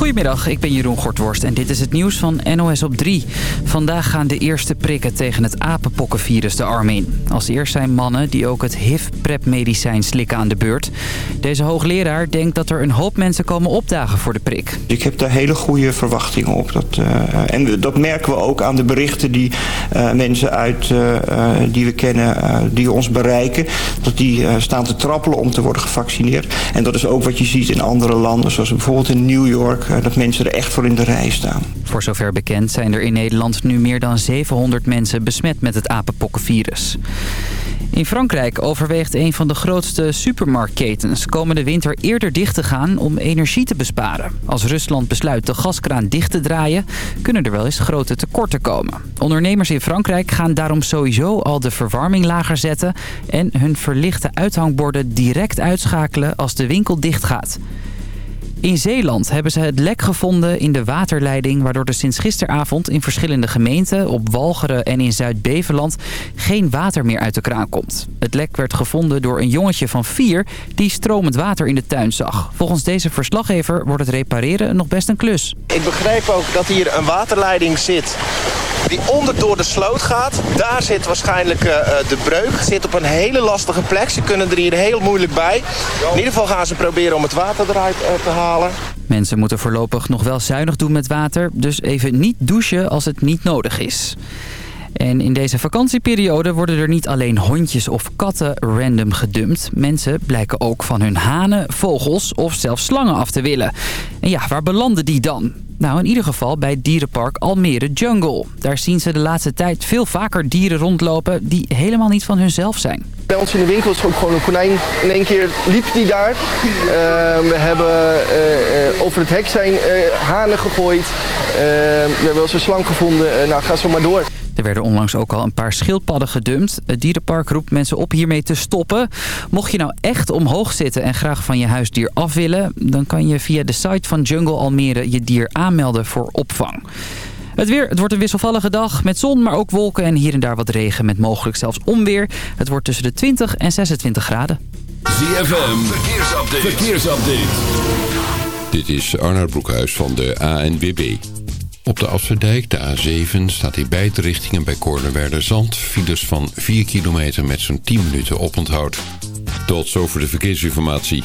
Goedemiddag, ik ben Jeroen Gortworst en dit is het nieuws van NOS op 3. Vandaag gaan de eerste prikken tegen het apenpokkenvirus de arm in. Als eerst zijn mannen die ook het HIV-PrEP-medicijn slikken aan de beurt. Deze hoogleraar denkt dat er een hoop mensen komen opdagen voor de prik. Ik heb daar hele goede verwachtingen op. Dat, uh, en dat merken we ook aan de berichten die uh, mensen uit, uh, die we kennen, die ons bereiken. Dat die staan te trappelen om te worden gevaccineerd. En dat is ook wat je ziet in andere landen, zoals bijvoorbeeld in New York dat mensen er echt voor in de rij staan. Voor zover bekend zijn er in Nederland nu meer dan 700 mensen besmet met het apenpokkenvirus. In Frankrijk overweegt een van de grootste supermarktketens komende winter eerder dicht te gaan om energie te besparen. Als Rusland besluit de gaskraan dicht te draaien, kunnen er wel eens grote tekorten komen. Ondernemers in Frankrijk gaan daarom sowieso al de verwarming lager zetten en hun verlichte uithangborden direct uitschakelen als de winkel dicht gaat. In Zeeland hebben ze het lek gevonden in de waterleiding... waardoor er sinds gisteravond in verschillende gemeenten... op Walcheren en in Zuid-Beveland geen water meer uit de kraan komt. Het lek werd gevonden door een jongetje van vier... die stromend water in de tuin zag. Volgens deze verslaggever wordt het repareren nog best een klus. Ik begrijp ook dat hier een waterleiding zit die onder door de sloot gaat. Daar zit waarschijnlijk uh, de breuk. Het zit op een hele lastige plek. Ze kunnen er hier heel moeilijk bij. In ieder geval gaan ze proberen om het water eruit uh, te halen. Mensen moeten voorlopig nog wel zuinig doen met water. Dus even niet douchen als het niet nodig is. En in deze vakantieperiode worden er niet alleen hondjes of katten random gedumpt. Mensen blijken ook van hun hanen, vogels of zelfs slangen af te willen. En ja, waar belanden die dan? Nou, in ieder geval bij dierenpark Almere Jungle. Daar zien ze de laatste tijd veel vaker dieren rondlopen die helemaal niet van hunzelf zijn. Bij ons in de winkel is ook gewoon een konijn. In één keer liep die daar. Uh, we hebben uh, over het hek zijn hanen gegooid. we hebben wel een slang gevonden. nou, ga zo maar door. Er werden onlangs ook al een paar schildpadden gedumpt. Het dierenpark roept mensen op hiermee te stoppen. Mocht je nou echt omhoog zitten en graag van je huisdier af willen... dan kan je via de site van Jungle Almere je dier aanmelden voor opvang. Het weer, het wordt een wisselvallige dag met zon, maar ook wolken en hier en daar wat regen met mogelijk zelfs onweer. Het wordt tussen de 20 en 26 graden. ZFM, verkeersupdate. verkeersupdate. Dit is Arnoud Broekhuis van de ANWB. Op de Afsluitdijk, de A7, staat in beide richtingen bij Kornewerder Zand... files van 4 kilometer met zo'n 10 minuten oponthoud. Tot zover de verkeersinformatie.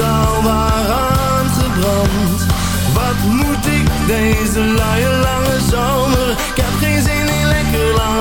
totaal waar aangebrand. Wat moet ik deze lange, lange zomer? Ik heb geen zin in lekker lang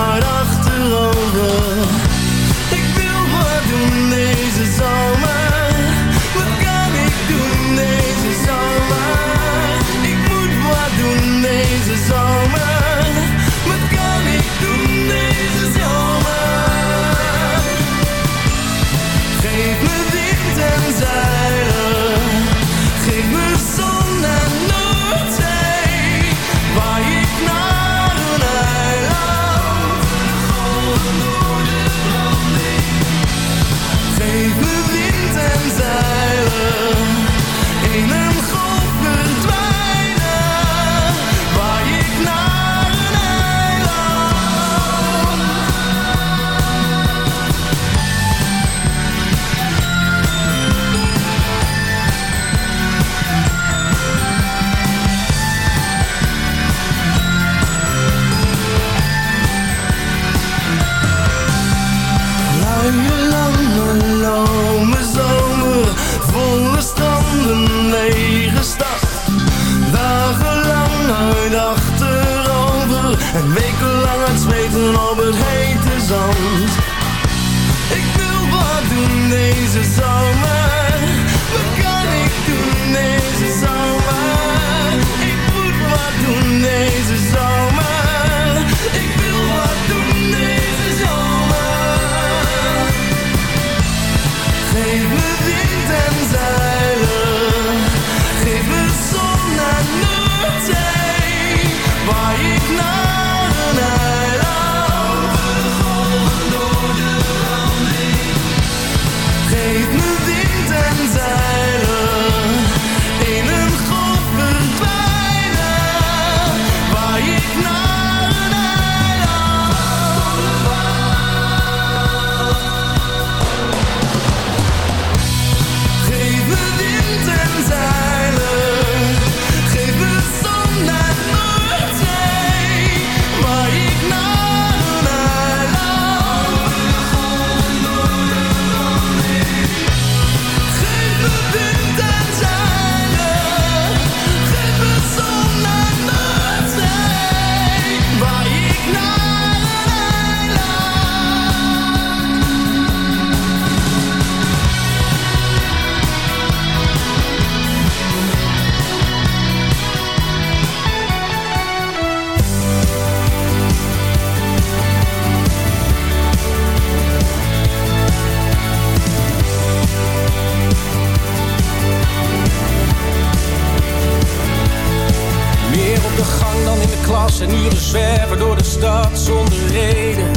dan in de klas en uren zwerven door de stad zonder reden.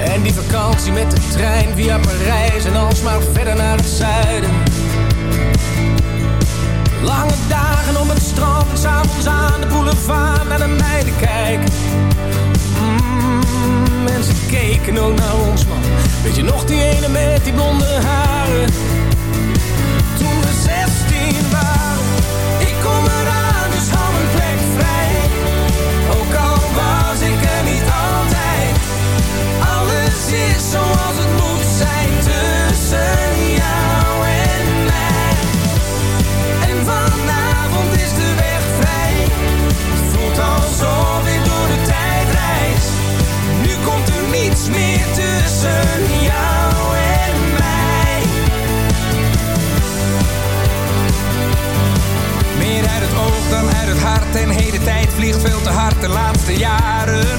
En die vakantie met de trein via Parijs en alsmaar verder naar het zuiden. Lange dagen op het strand en s'avonds aan de boulevard naar de meiden kijken. Mm, mensen keken ook naar ons man. Weet je nog die ene met die blonde haren? Toen we dan uit het hart. En heden tijd vliegt veel te hard de laatste jaren.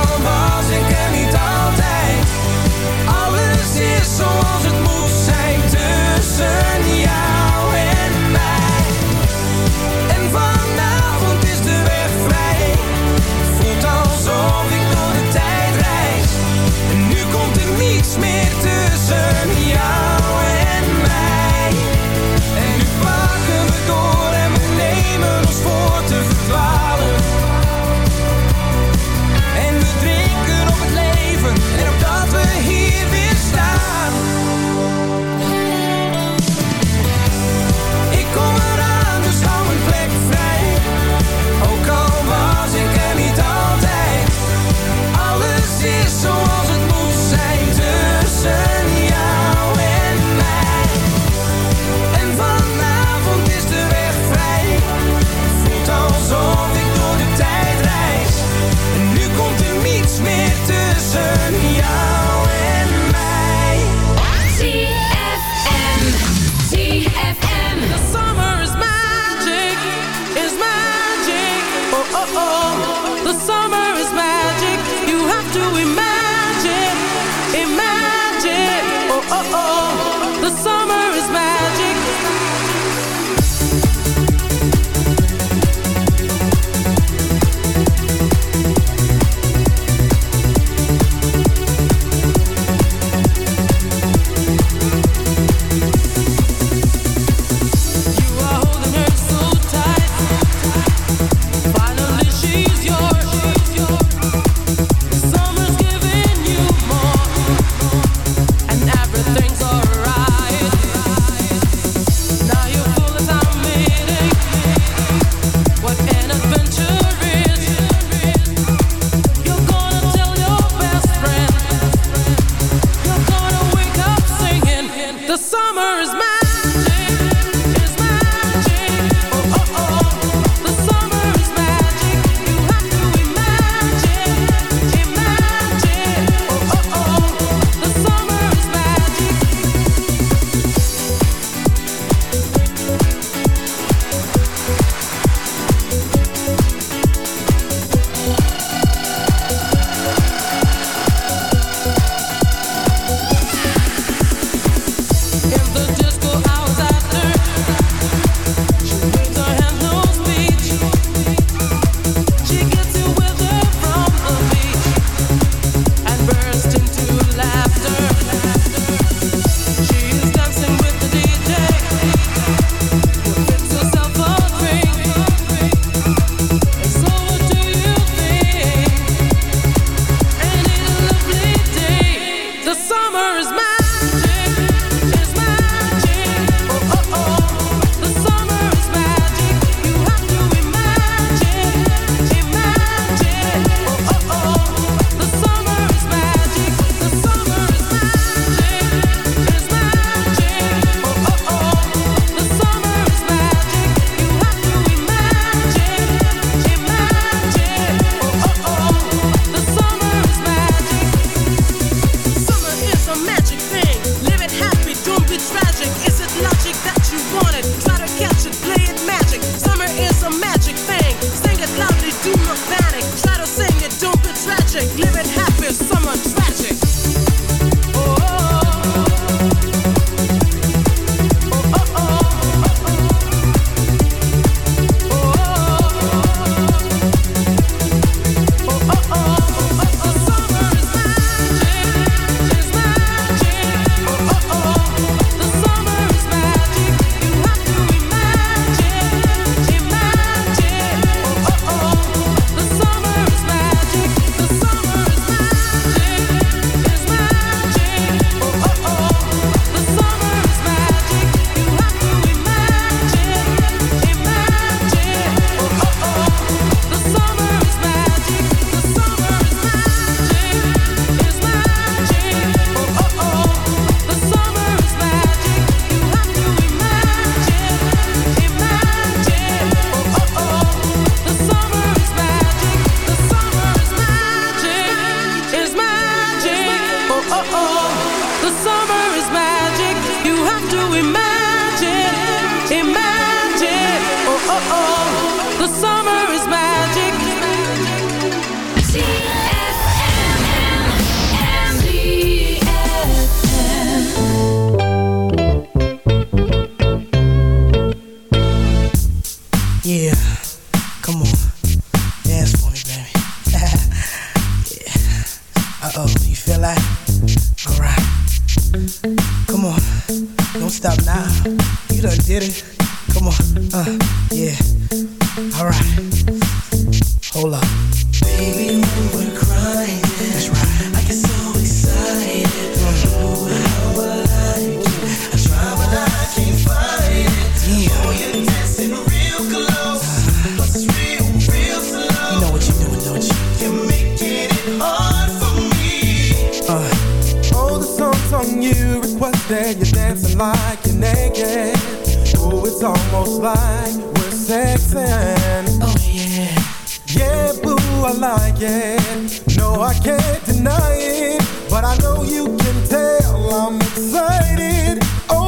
are lying. No, I can't deny it, but I know you can tell I'm excited. Oh,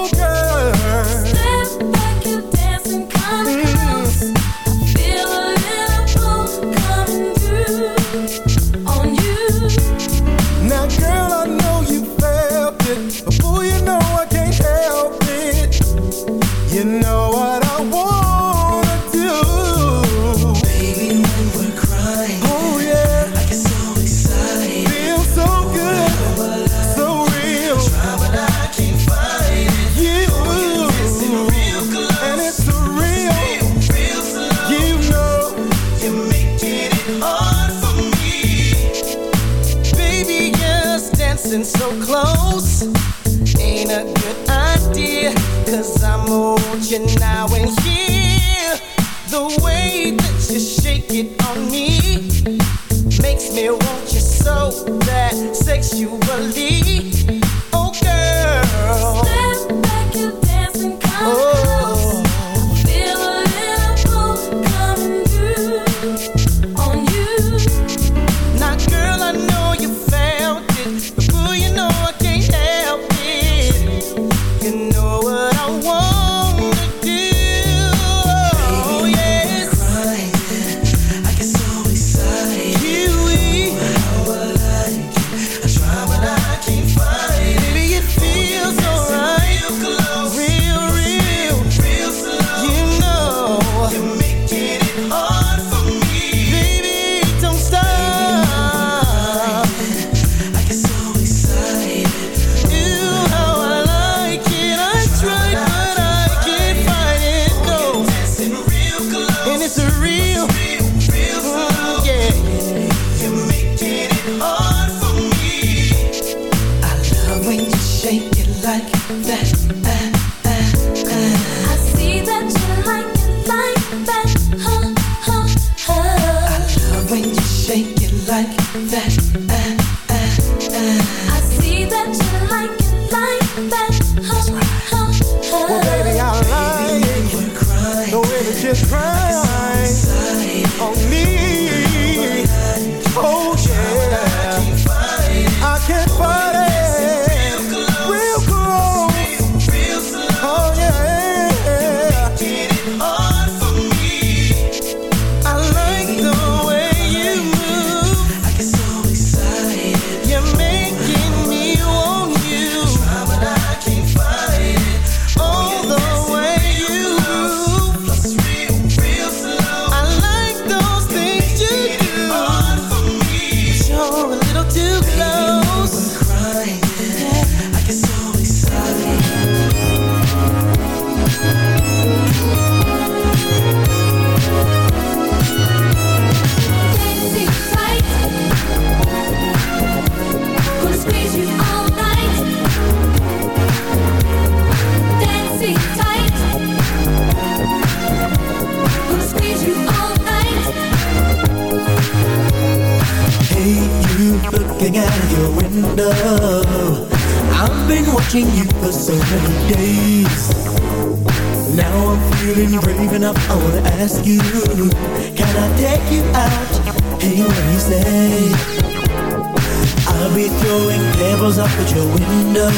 through. Can I take you out? Hey, what you say? I'll be throwing pebbles up at your window.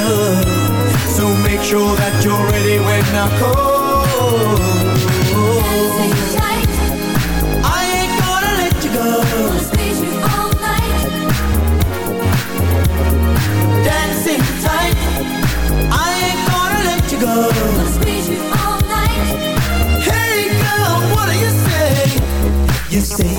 So make sure that you're ready when I call.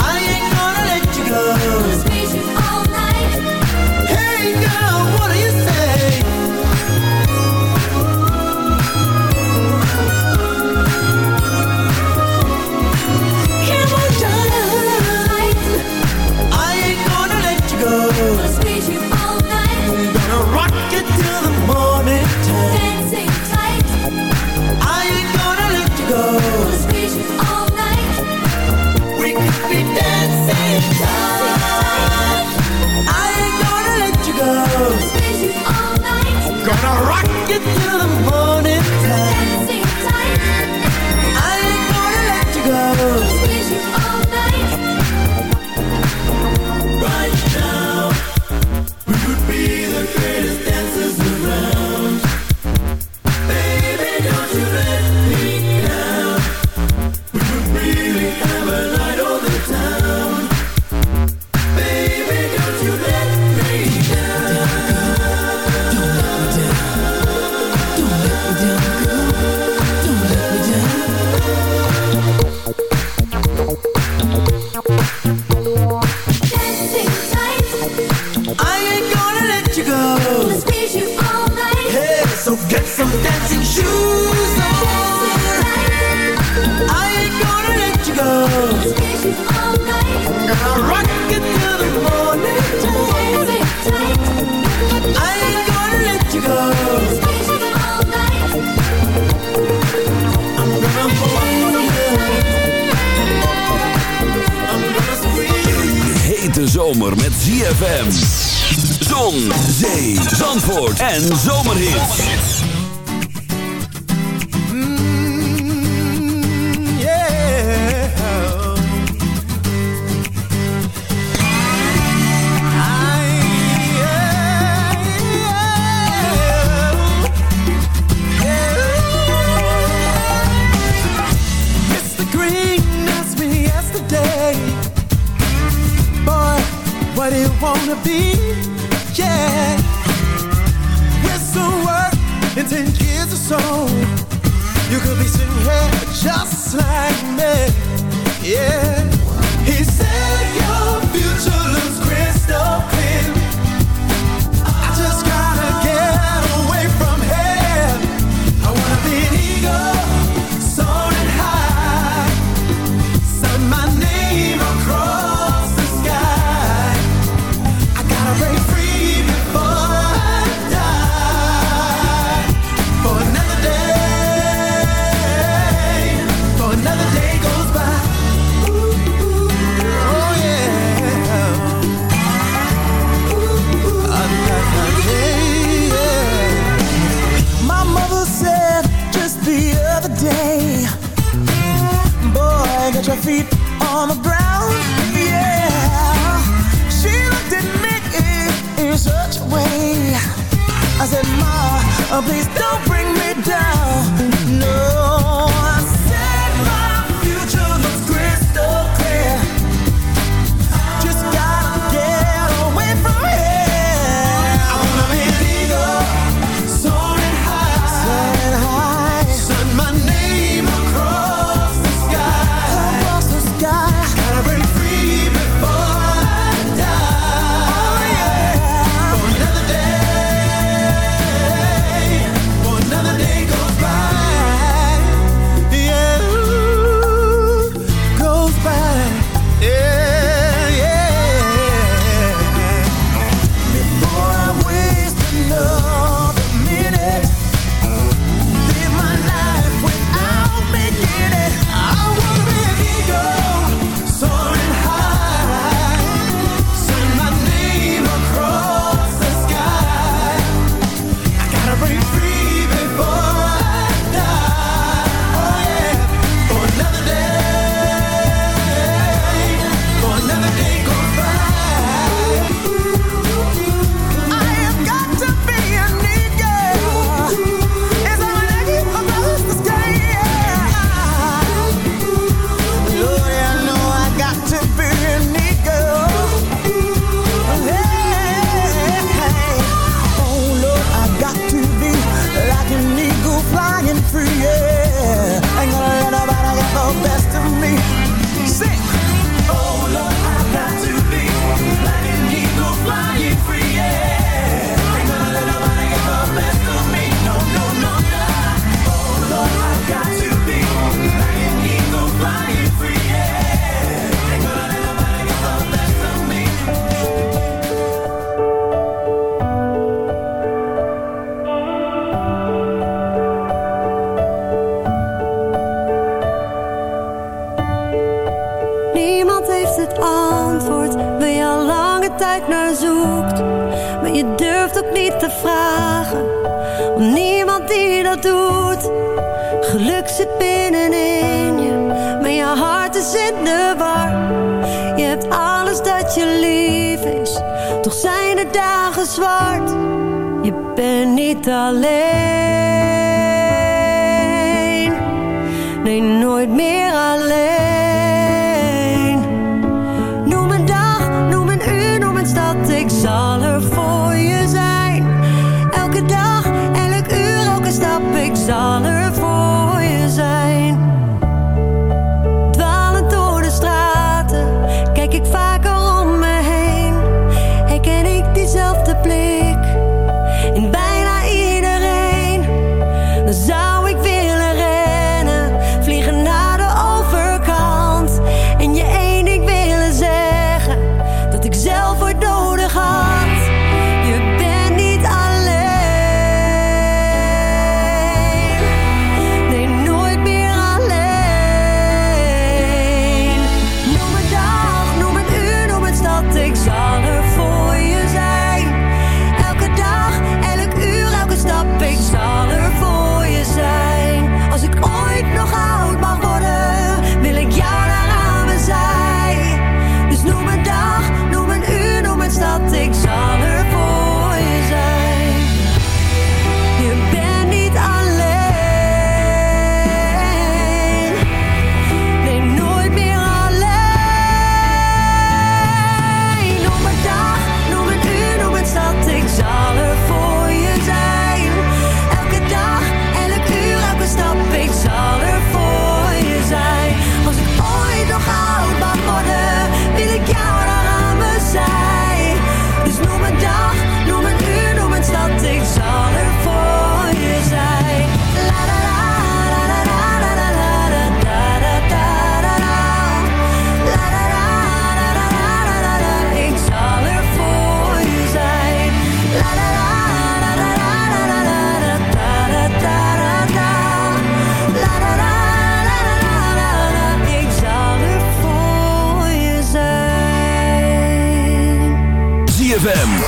I ain't gonna let you go.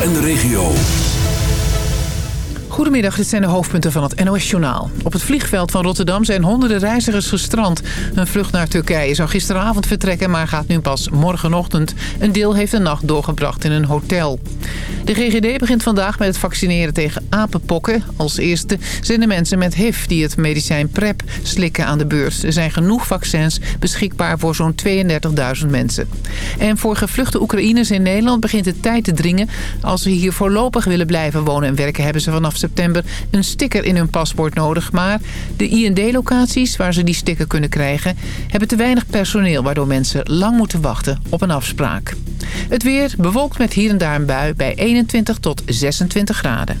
En de regio. Goedemiddag, dit zijn de hoofdpunten van het NOS-journaal. Op het vliegveld van Rotterdam zijn honderden reizigers gestrand. Een vlucht naar Turkije zou gisteravond vertrekken, maar gaat nu pas morgenochtend. Een deel heeft de nacht doorgebracht in een hotel. De GGD begint vandaag met het vaccineren tegen apenpokken. Als eerste zijn de mensen met HIV die het medicijn PrEP slikken aan de beurt. Er zijn genoeg vaccins beschikbaar voor zo'n 32.000 mensen. En voor gevluchte Oekraïners in Nederland begint het tijd te dringen. Als ze hier voorlopig willen blijven wonen en werken... hebben ze vanaf een sticker in hun paspoort nodig. Maar de IND-locaties waar ze die sticker kunnen krijgen... hebben te weinig personeel... waardoor mensen lang moeten wachten op een afspraak. Het weer bewolkt met hier en daar een bui bij 21 tot 26 graden.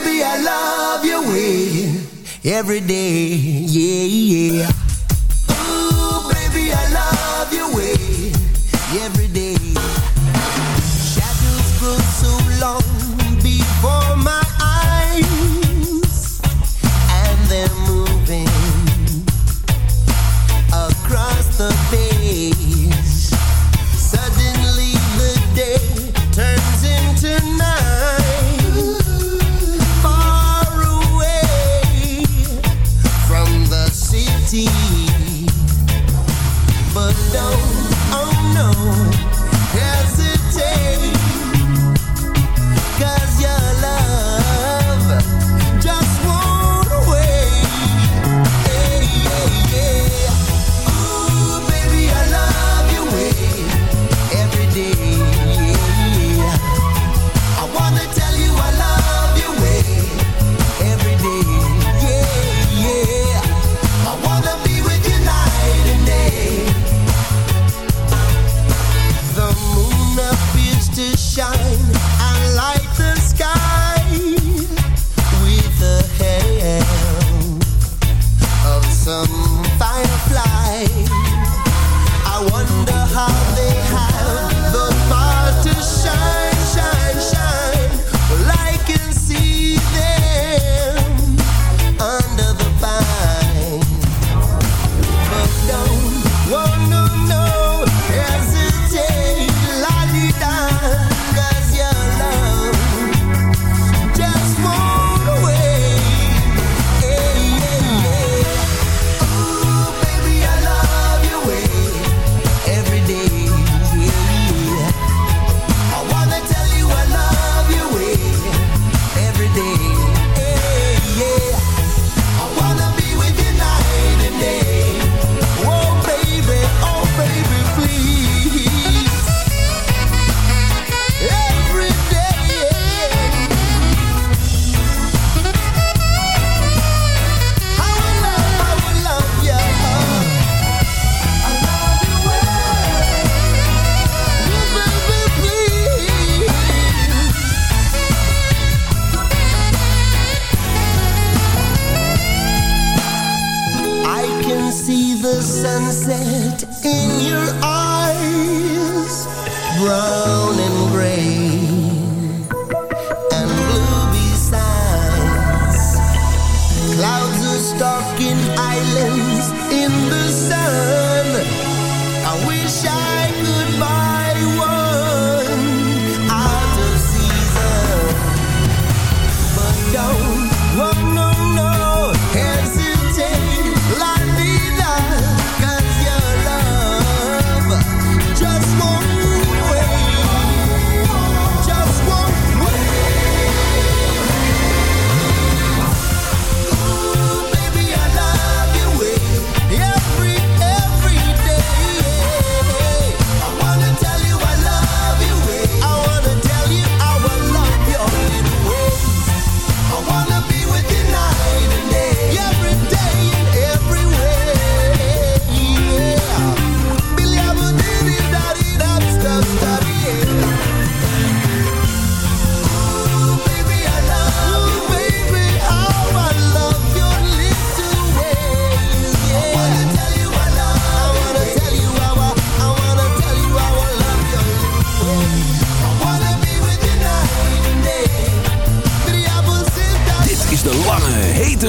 baby, I love your way every day. Yeah, yeah. Ooh, baby, I love your way every day.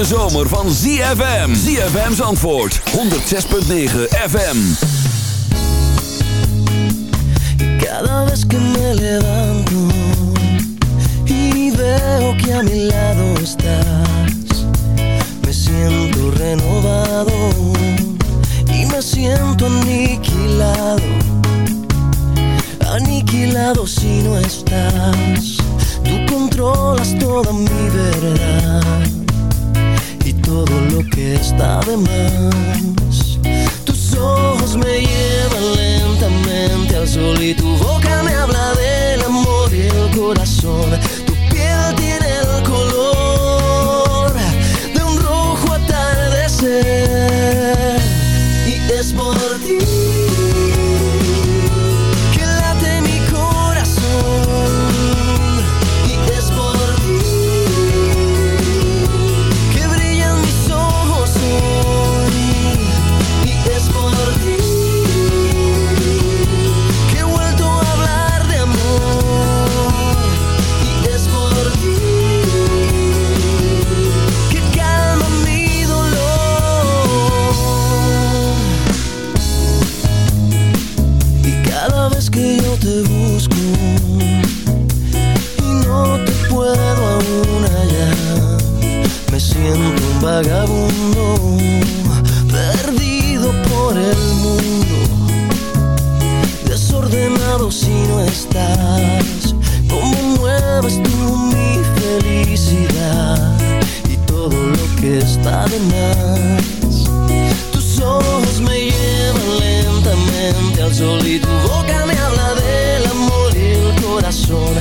zomer van ZFM. ZFM's antwoord 106.9 FM. Cada vez que me levanto y veo que a mi lado estás, me siento renovado y me siento aniquilado. Aniquilado si no estás, tú controlas toda mi verdad. y todo lo que está de más. Tus ojos me llevan lentamente al sol y tu boca me habla del amor y el corazón. Tu piel tiene el color de un rojo atardecer y es por ti. estás, cómo mueves tú mi felicidad? Y todo lo que está de más. Tus ojos me llevan lentamente al sol y tu boca me habla del amor y el corazón.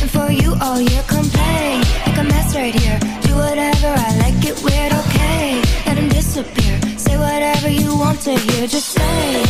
Waiting for you all year, complain, play. Like a mess right here. Do whatever, I like it weird, okay. Let him disappear. Say whatever you want to hear, just say.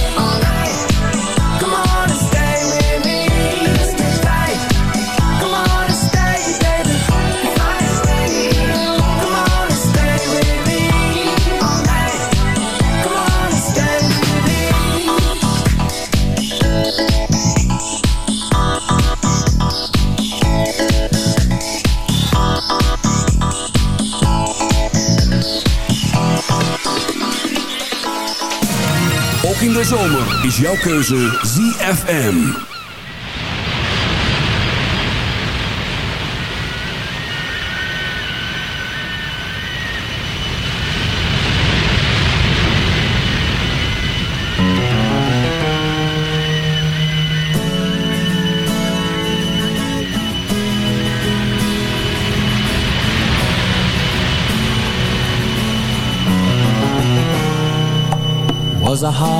jouw keuze ZFM. was a heart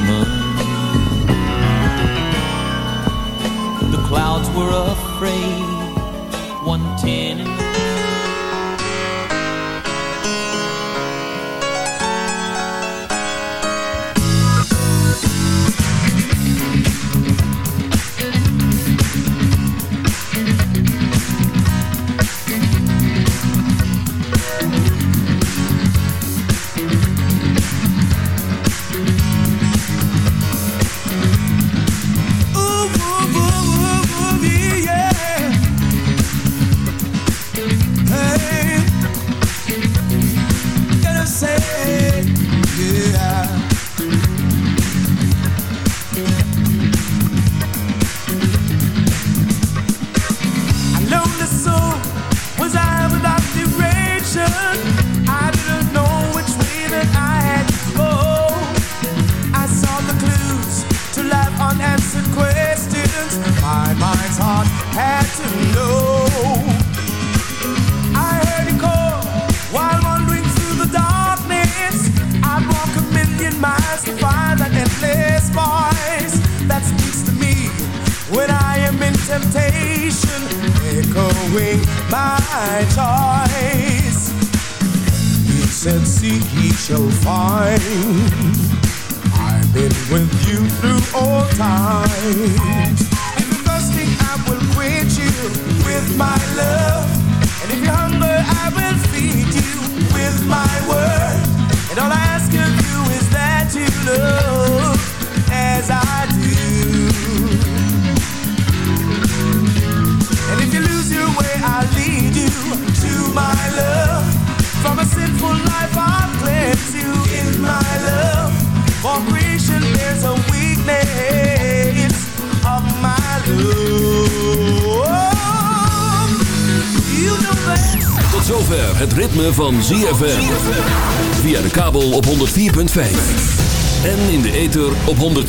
The clouds were afraid,